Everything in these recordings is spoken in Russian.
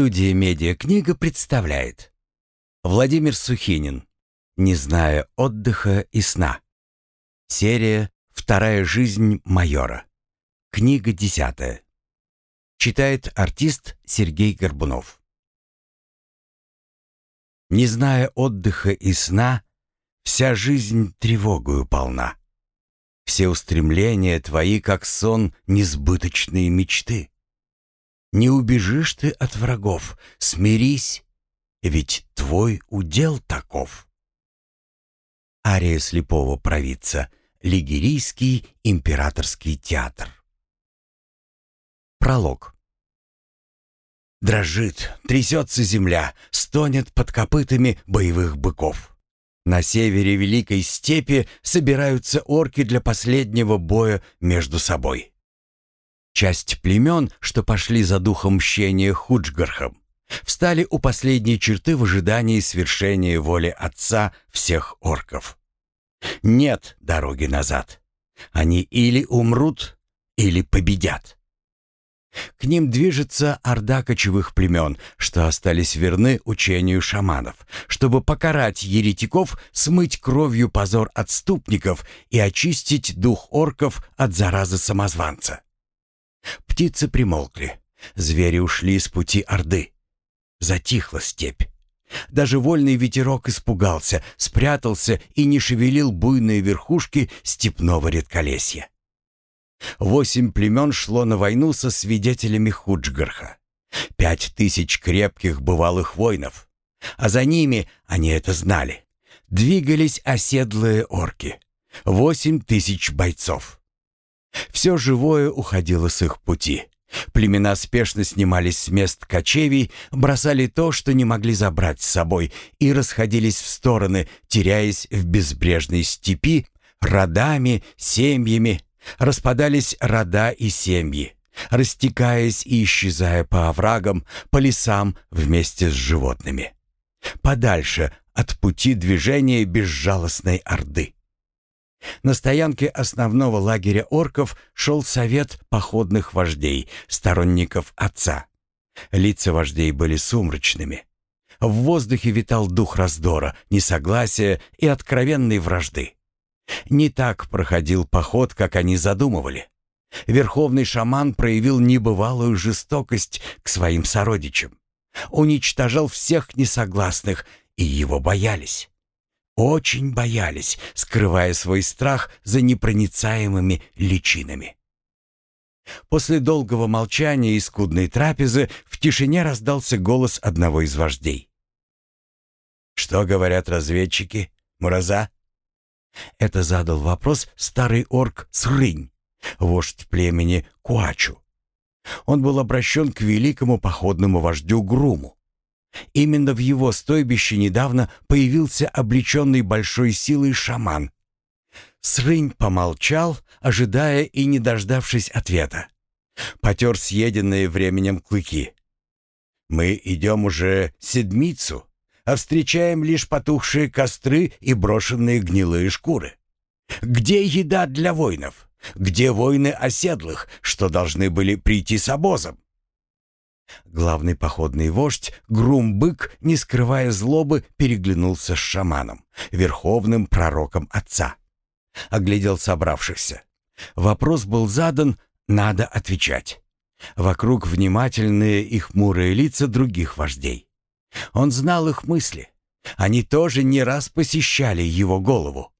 Студия «Медиакнига» представляет. Владимир Сухинин. «Не зная отдыха и сна» Серия «Вторая жизнь майора» Книга десятая. Читает артист Сергей Горбунов. Не зная отдыха и сна, Вся жизнь тревогою полна. Все устремления твои, как сон, несбыточные мечты. Не убежишь ты от врагов, смирись, ведь твой удел таков. Ария слепого провидца. Лигерийский императорский театр. Пролог. Дрожит, трясется земля, стонет под копытами боевых быков. На севере Великой Степи собираются орки для последнего боя между собой. Часть племен, что пошли за духом мщения Худжгархом, встали у последней черты в ожидании свершения воли отца всех орков. Нет дороги назад. Они или умрут, или победят. К ним движется орда кочевых племен, что остались верны учению шаманов, чтобы покарать еретиков, смыть кровью позор отступников и очистить дух орков от заразы самозванца. Птицы примолкли. Звери ушли с пути Орды. Затихла степь. Даже вольный ветерок испугался, спрятался и не шевелил буйные верхушки степного редколесья. Восемь племен шло на войну со свидетелями Худжгарха. Пять тысяч крепких бывалых воинов. А за ними, они это знали, двигались оседлые орки. Восемь тысяч бойцов. Все живое уходило с их пути. Племена спешно снимались с мест кочевий, бросали то, что не могли забрать с собой, и расходились в стороны, теряясь в безбрежной степи, родами, семьями. Распадались рода и семьи, растекаясь и исчезая по оврагам, по лесам вместе с животными. Подальше от пути движения безжалостной орды. На стоянке основного лагеря орков шел совет походных вождей, сторонников отца. Лица вождей были сумрачными. В воздухе витал дух раздора, несогласия и откровенной вражды. Не так проходил поход, как они задумывали. Верховный шаман проявил небывалую жестокость к своим сородичам. Уничтожал всех несогласных, и его боялись. Очень боялись, скрывая свой страх за непроницаемыми личинами. После долгого молчания и скудной трапезы в тишине раздался голос одного из вождей. «Что говорят разведчики, Мураза?» Это задал вопрос старый орк Срынь, вождь племени Куачу. Он был обращен к великому походному вождю Груму. Именно в его стойбище недавно появился облеченный большой силой шаман. Срынь помолчал, ожидая и не дождавшись ответа. Потер съеденные временем клыки. «Мы идем уже седмицу, а встречаем лишь потухшие костры и брошенные гнилые шкуры. Где еда для воинов? Где воины оседлых, что должны были прийти с обозом? Главный походный вождь, Грум-бык, не скрывая злобы, переглянулся с шаманом, верховным пророком отца. Оглядел собравшихся. Вопрос был задан, надо отвечать. Вокруг внимательные и хмурые лица других вождей. Он знал их мысли. Они тоже не раз посещали его голову.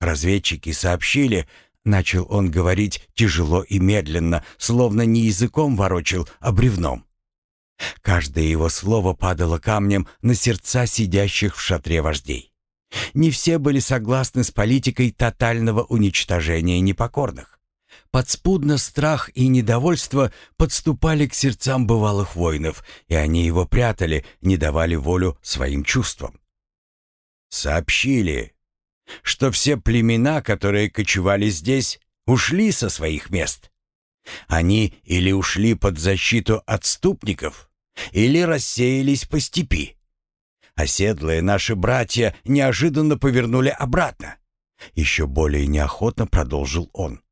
Разведчики сообщили, Начал он говорить тяжело и медленно, словно не языком ворочил, а бревном. Каждое его слово падало камнем на сердца сидящих в шатре вождей. Не все были согласны с политикой тотального уничтожения непокорных. Подспудно страх и недовольство подступали к сердцам бывалых воинов, и они его прятали, не давали волю своим чувствам. «Сообщили, что все племена, которые кочевали здесь, ушли со своих мест. Они или ушли под защиту отступников, или рассеялись по степи. Оседлые наши братья неожиданно повернули обратно. Еще более неохотно продолжил он.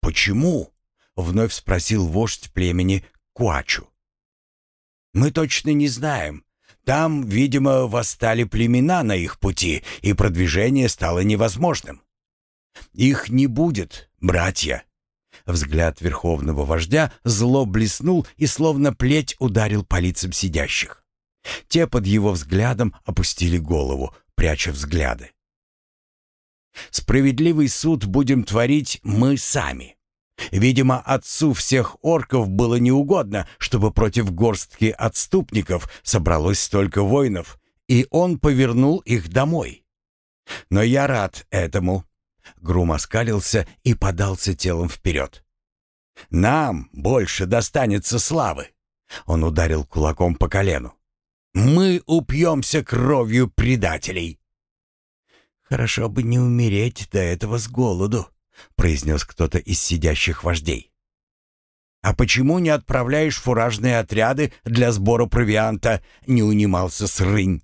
«Почему?» — вновь спросил вождь племени Куачу. Мы точно не знаем. Там, видимо, восстали племена на их пути, и продвижение стало невозможным. Их не будет, братья. Взгляд верховного вождя зло блеснул и словно плеть ударил по лицам сидящих. Те под его взглядом опустили голову, пряча взгляды. Справедливый суд будем творить мы сами. Видимо, отцу всех орков было неугодно, чтобы против горстки отступников собралось столько воинов, и он повернул их домой. Но я рад этому. Грум оскалился и подался телом вперед. Нам больше достанется славы. Он ударил кулаком по колену. Мы упьемся кровью предателей. «Хорошо бы не умереть до этого с голоду», — произнес кто-то из сидящих вождей. «А почему не отправляешь фуражные отряды для сбора провианта?» — не унимался Срынь.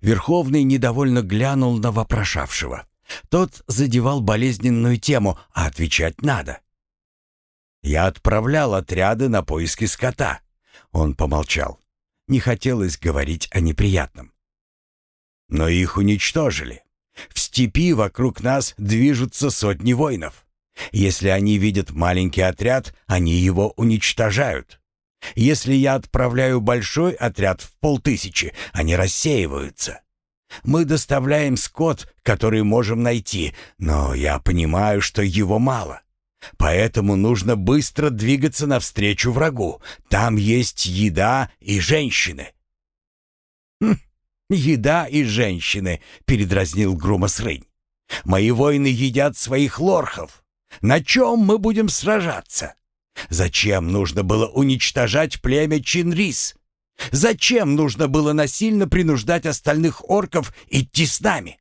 Верховный недовольно глянул на вопрошавшего. Тот задевал болезненную тему, а отвечать надо. «Я отправлял отряды на поиски скота». Он помолчал. Не хотелось говорить о неприятном. «Но их уничтожили. В степи вокруг нас движутся сотни воинов. Если они видят маленький отряд, они его уничтожают. Если я отправляю большой отряд в полтысячи, они рассеиваются. Мы доставляем скот, который можем найти, но я понимаю, что его мало. Поэтому нужно быстро двигаться навстречу врагу. Там есть еда и женщины. Хм, «Еда и женщины», — передразнил Грумасрынь. «Мои воины едят своих лорхов. На чем мы будем сражаться? Зачем нужно было уничтожать племя Чинрис? Зачем нужно было насильно принуждать остальных орков идти с нами?»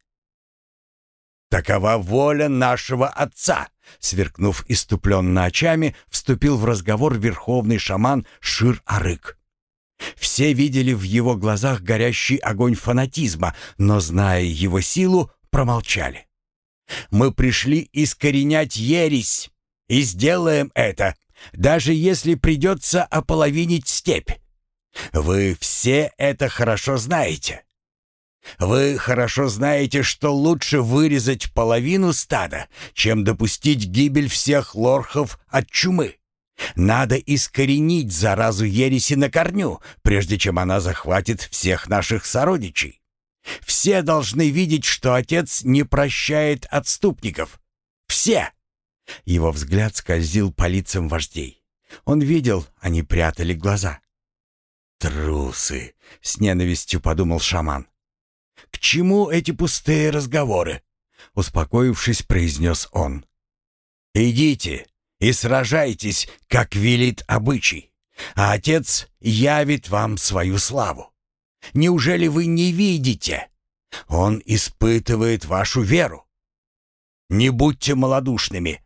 «Такова воля нашего отца», — сверкнув иступленно очами, вступил в разговор верховный шаман Шир-Арык. Все видели в его глазах горящий огонь фанатизма, но, зная его силу, промолчали. «Мы пришли искоренять ересь, и сделаем это, даже если придется ополовинить степь. Вы все это хорошо знаете. Вы хорошо знаете, что лучше вырезать половину стада, чем допустить гибель всех лорхов от чумы. Надо искоренить заразу ереси на корню, прежде чем она захватит всех наших сородичей. Все должны видеть, что отец не прощает отступников. Все!» Его взгляд скользил по лицам вождей. Он видел, они прятали глаза. «Трусы!» — с ненавистью подумал шаман. «К чему эти пустые разговоры?» Успокоившись, произнес он. «Идите, и сражайтесь, как велит обычай, а Отец явит вам свою славу. Неужели вы не видите? Он испытывает вашу веру. Не будьте малодушными.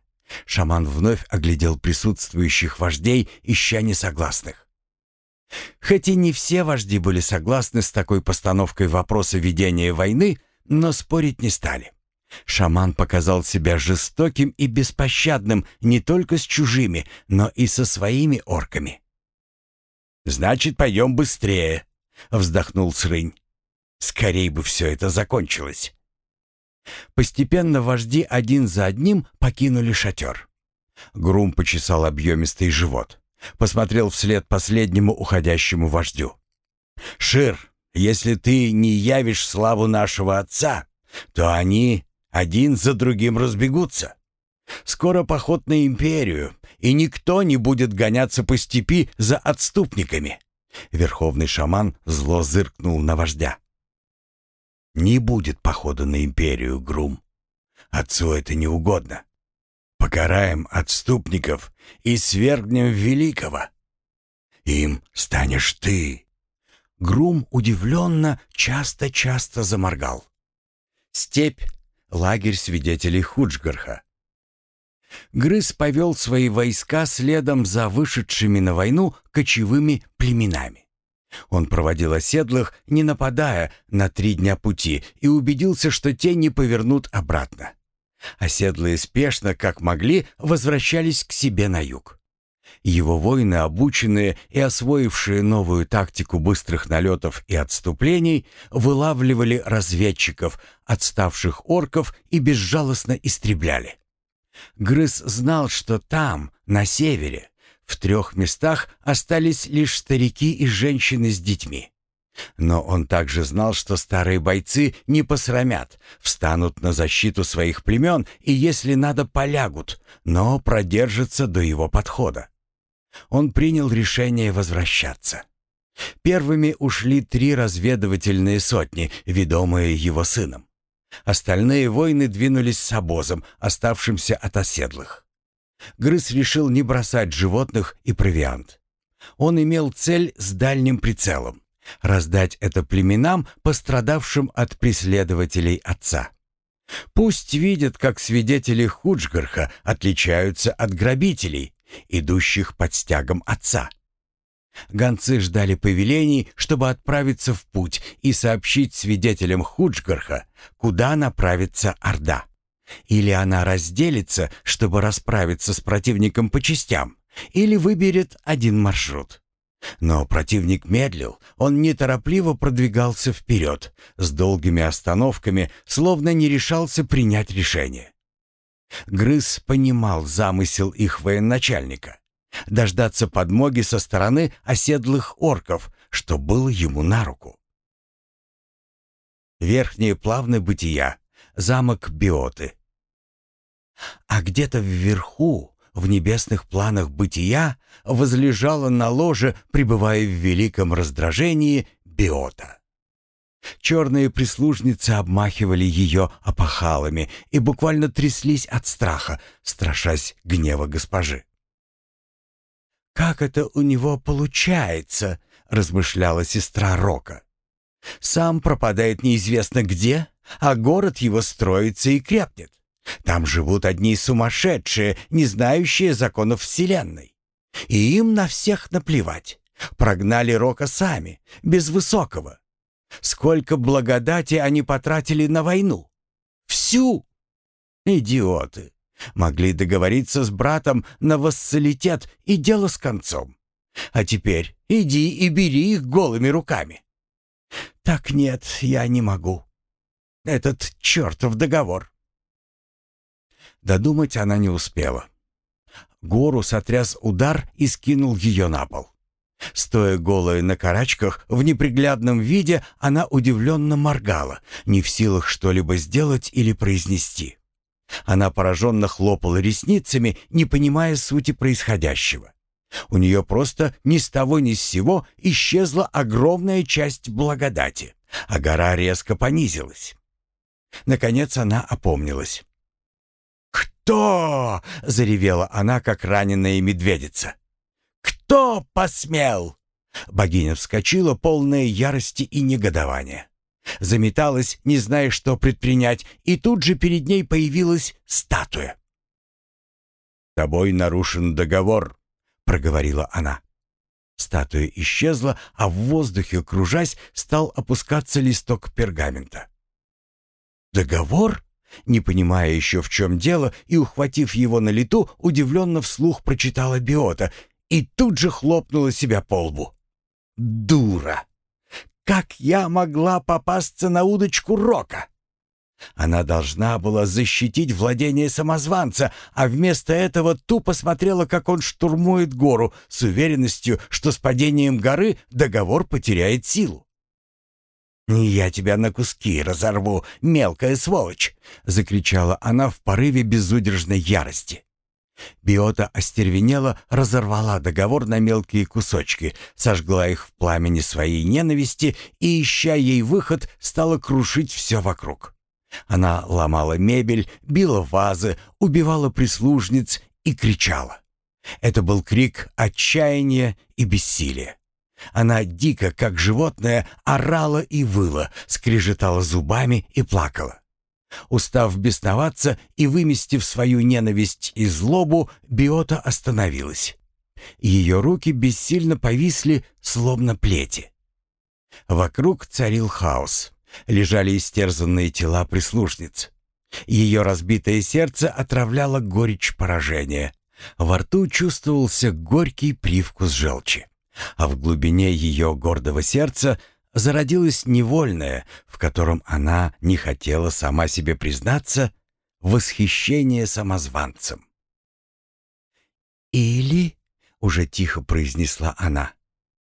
Шаман вновь оглядел присутствующих вождей, ища несогласных. Хоть и не все вожди были согласны с такой постановкой вопроса ведения войны, но спорить не стали. Шаман показал себя жестоким и беспощадным не только с чужими, но и со своими орками. «Значит, пойдем быстрее», — вздохнул Срынь. «Скорей бы все это закончилось». Постепенно вожди один за одним покинули шатер. Грум почесал объемистый живот. Посмотрел вслед последнему уходящему вождю. «Шир, если ты не явишь славу нашего отца, то они один за другим разбегутся. Скоро поход на империю, и никто не будет гоняться по степи за отступниками. Верховный шаман зло зыркнул на вождя. Не будет похода на империю, Грум. Отцу это не угодно. Покараем отступников и свергнем великого. Им станешь ты. Грум удивленно часто-часто заморгал. Степь лагерь свидетелей Худжгарха. Грыз повел свои войска следом за вышедшими на войну кочевыми племенами. Он проводил оседлых, не нападая на три дня пути, и убедился, что те не повернут обратно. Оседлые спешно, как могли, возвращались к себе на юг. Его воины, обученные и освоившие новую тактику быстрых налетов и отступлений, вылавливали разведчиков, отставших орков и безжалостно истребляли. Грыз знал, что там, на севере, в трех местах остались лишь старики и женщины с детьми. Но он также знал, что старые бойцы не посрамят, встанут на защиту своих племен и, если надо, полягут, но продержатся до его подхода. Он принял решение возвращаться. Первыми ушли три разведывательные сотни, ведомые его сыном. Остальные воины двинулись с обозом, оставшимся от оседлых. Грыз решил не бросать животных и провиант. Он имел цель с дальним прицелом — раздать это племенам, пострадавшим от преследователей отца. Пусть видят, как свидетели Худжгарха отличаются от грабителей, идущих под стягом отца. Гонцы ждали повелений, чтобы отправиться в путь и сообщить свидетелям Худжгарха, куда направится Орда. Или она разделится, чтобы расправиться с противником по частям, или выберет один маршрут. Но противник медлил, он неторопливо продвигался вперед, с долгими остановками, словно не решался принять решение. Грыз понимал замысел их военачальника — дождаться подмоги со стороны оседлых орков, что было ему на руку. Верхние плавны бытия, замок Биоты. А где-то вверху, в небесных планах бытия, возлежала на ложе, пребывая в великом раздражении, Биота. Черные прислужницы обмахивали ее опахалами и буквально тряслись от страха, страшась гнева госпожи. «Как это у него получается?» — размышляла сестра Рока. «Сам пропадает неизвестно где, а город его строится и крепнет. Там живут одни сумасшедшие, не знающие законов Вселенной. И им на всех наплевать. Прогнали Рока сами, без высокого. Сколько благодати они потратили на войну? Всю! Идиоты! Могли договориться с братом на вассалитет и дело с концом. А теперь иди и бери их голыми руками. Так нет, я не могу. Этот чертов договор. Додумать она не успела. Гору сотряс удар и скинул ее на пол. Стоя голая на карачках, в неприглядном виде, она удивленно моргала, не в силах что-либо сделать или произнести. Она пораженно хлопала ресницами, не понимая сути происходящего. У нее просто ни с того ни с сего исчезла огромная часть благодати, а гора резко понизилась. Наконец она опомнилась. «Кто?» — заревела она, как раненая медведица. «Кто посмел?» Богиня вскочила, полная ярости и негодования. Заметалась, не зная, что предпринять, и тут же перед ней появилась статуя. «Тобой нарушен договор», — проговорила она. Статуя исчезла, а в воздухе, кружась, стал опускаться листок пергамента. «Договор?» Не понимая еще в чем дело и ухватив его на лету, удивленно вслух прочитала Биота и тут же хлопнула себя по лбу. «Дура! Как я могла попасться на удочку Рока?» Она должна была защитить владение самозванца, а вместо этого тупо смотрела, как он штурмует гору, с уверенностью, что с падением горы договор потеряет силу. «Я тебя на куски разорву, мелкая сволочь!» — закричала она в порыве безудержной ярости. Биота остервенела, разорвала договор на мелкие кусочки, сожгла их в пламени своей ненависти и, ища ей выход, стала крушить все вокруг. Она ломала мебель, била вазы, убивала прислужниц и кричала. Это был крик отчаяния и бессилия. Она дико, как животное, орала и выла, скрежетала зубами и плакала. Устав бесноваться и выместив свою ненависть и злобу, Биота остановилась. Ее руки бессильно повисли, словно плети. Вокруг царил хаос. Лежали истерзанные тела прислушниц. Ее разбитое сердце отравляло горечь поражения. Во рту чувствовался горький привкус желчи, а в глубине ее гордого сердца зародилось невольное, в котором она не хотела сама себе признаться, восхищение самозванцем. «Или», — уже тихо произнесла она,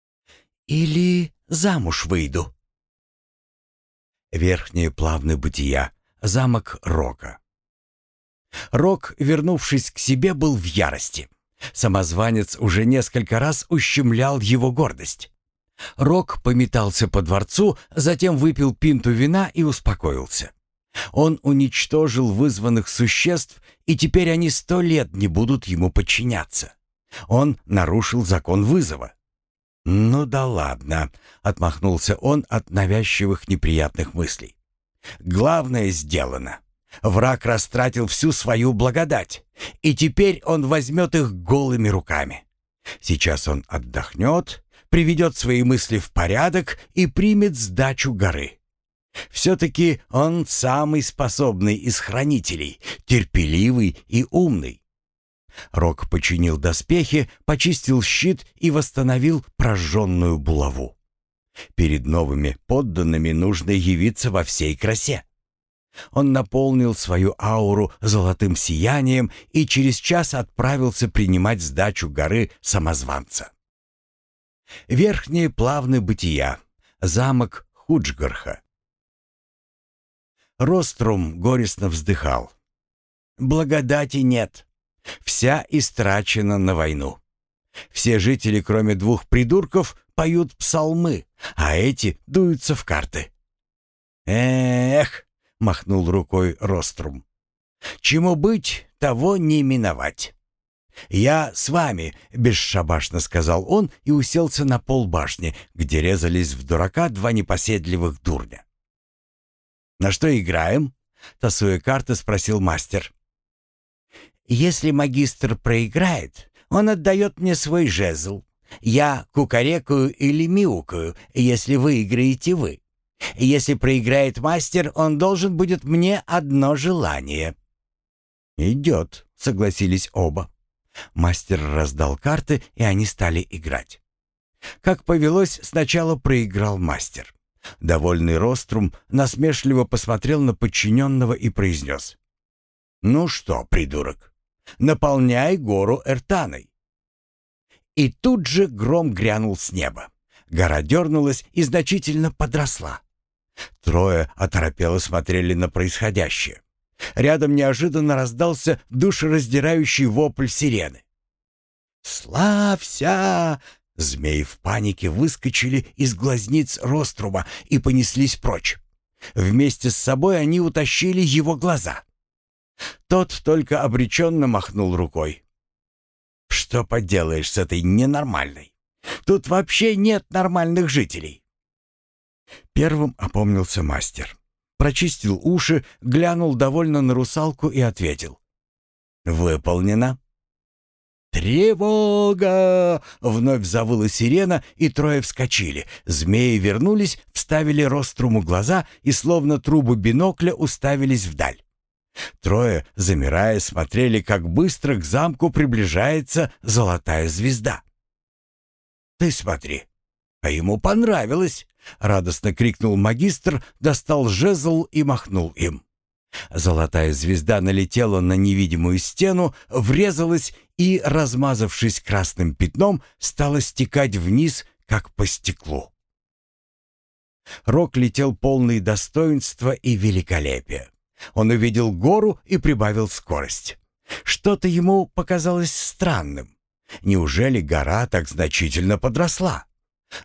— «или замуж выйду». Верхнее плавное бытия, замок Рока. Рок, вернувшись к себе, был в ярости. Самозванец уже несколько раз ущемлял его гордость. Рок пометался по дворцу, затем выпил пинту вина и успокоился. Он уничтожил вызванных существ, и теперь они сто лет не будут ему подчиняться. Он нарушил закон вызова. «Ну да ладно», — отмахнулся он от навязчивых неприятных мыслей. «Главное сделано. Враг растратил всю свою благодать, и теперь он возьмет их голыми руками. Сейчас он отдохнет, приведет свои мысли в порядок и примет сдачу горы. Все-таки он самый способный из хранителей, терпеливый и умный. Рок починил доспехи, почистил щит и восстановил прожженную булаву. Перед новыми подданными нужно явиться во всей красе. Он наполнил свою ауру золотым сиянием и через час отправился принимать сдачу горы самозванца. Верхние плавны бытия. Замок Худжгарха. Рострум горестно вздыхал. «Благодати нет. Вся истрачена на войну. Все жители, кроме двух придурков, поют псалмы, а эти дуются в карты». «Эх!» — махнул рукой Рострум. «Чему быть, того не миновать». «Я с вами», — бесшабашно сказал он и уселся на пол башни, где резались в дурака два непоседливых дурня. «На что играем?» — тасуя карты, спросил мастер. «Если магистр проиграет, он отдает мне свой жезл. Я кукарекаю или мяукаю, если выиграете вы. Если проиграет мастер, он должен будет мне одно желание». «Идет», — согласились оба. Мастер раздал карты, и они стали играть. Как повелось, сначала проиграл мастер. Довольный Рострум насмешливо посмотрел на подчиненного и произнес. «Ну что, придурок, наполняй гору Эртаной». И тут же гром грянул с неба. Гора дернулась и значительно подросла. Трое оторопело смотрели на происходящее. Рядом неожиданно раздался душераздирающий вопль сирены. «Славься!» Змеи в панике выскочили из глазниц Рострума и понеслись прочь. Вместе с собой они утащили его глаза. Тот только обреченно махнул рукой. «Что поделаешь с этой ненормальной? Тут вообще нет нормальных жителей». Первым опомнился мастер. Прочистил уши, глянул довольно на русалку и ответил. «Выполнено». «Тревога!» — вновь завыла сирена, и трое вскочили. Змеи вернулись, вставили роструму глаза и, словно трубу бинокля, уставились вдаль. Трое, замирая, смотрели, как быстро к замку приближается золотая звезда. «Ты смотри, а ему понравилось!» — радостно крикнул магистр, достал жезл и махнул им. Золотая звезда налетела на невидимую стену, врезалась и, размазавшись красным пятном, стала стекать вниз, как по стеклу. Рок летел полный достоинства и великолепия. Он увидел гору и прибавил скорость. Что-то ему показалось странным. Неужели гора так значительно подросла?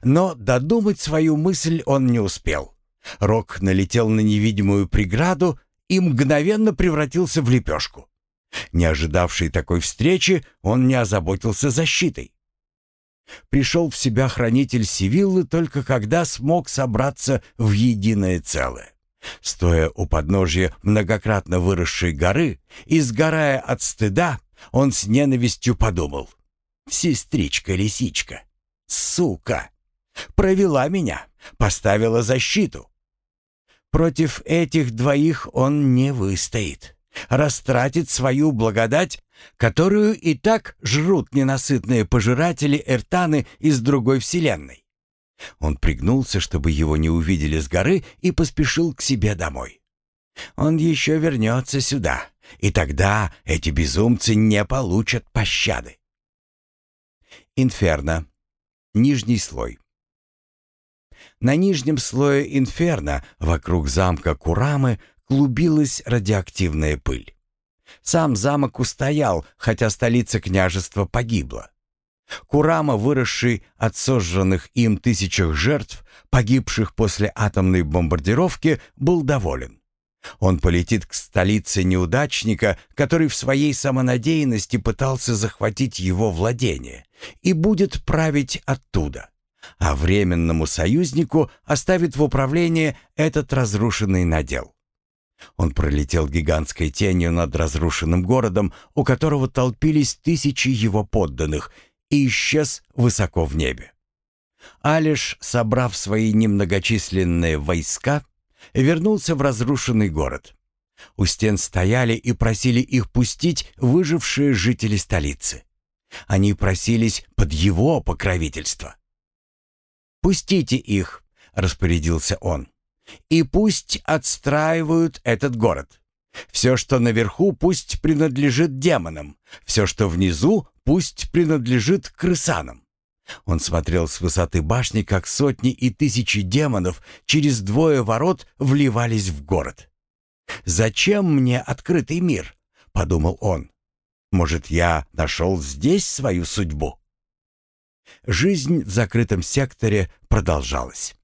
Но додумать свою мысль он не успел. Рок налетел на невидимую преграду и мгновенно превратился в лепешку. Не ожидавший такой встречи, он не озаботился защитой. Пришел в себя хранитель Сивиллы только когда смог собраться в единое целое. Стоя у подножия многократно выросшей горы и сгорая от стыда, он с ненавистью подумал. «Сестричка-лисичка, сука, провела меня, поставила защиту. Против этих двоих он не выстоит. растратит свою благодать, которую и так жрут ненасытные пожиратели Эртаны из другой вселенной. Он пригнулся, чтобы его не увидели с горы, и поспешил к себе домой. Он еще вернется сюда, и тогда эти безумцы не получат пощады. Инферно. Нижний слой. На нижнем слое инферно, вокруг замка Курамы, клубилась радиоактивная пыль. Сам замок устоял, хотя столица княжества погибла. Курама, выросший от сожженных им тысячах жертв, погибших после атомной бомбардировки, был доволен. Он полетит к столице неудачника, который в своей самонадеянности пытался захватить его владение, и будет править оттуда. А временному союзнику оставит в управление этот разрушенный надел. Он пролетел гигантской тенью над разрушенным городом, у которого толпились тысячи его подданных, и исчез высоко в небе. Алиш, собрав свои немногочисленные войска, вернулся в разрушенный город. У стен стояли и просили их пустить выжившие жители столицы. Они просились под его покровительство. «Пустите их», — распорядился он, — «и пусть отстраивают этот город. Все, что наверху, пусть принадлежит демонам, все, что внизу, пусть принадлежит крысанам. Он смотрел с высоты башни, как сотни и тысячи демонов через двое ворот вливались в город. «Зачем мне открытый мир?» — подумал он. «Может, я нашел здесь свою судьбу?» Жизнь в закрытом секторе продолжалась.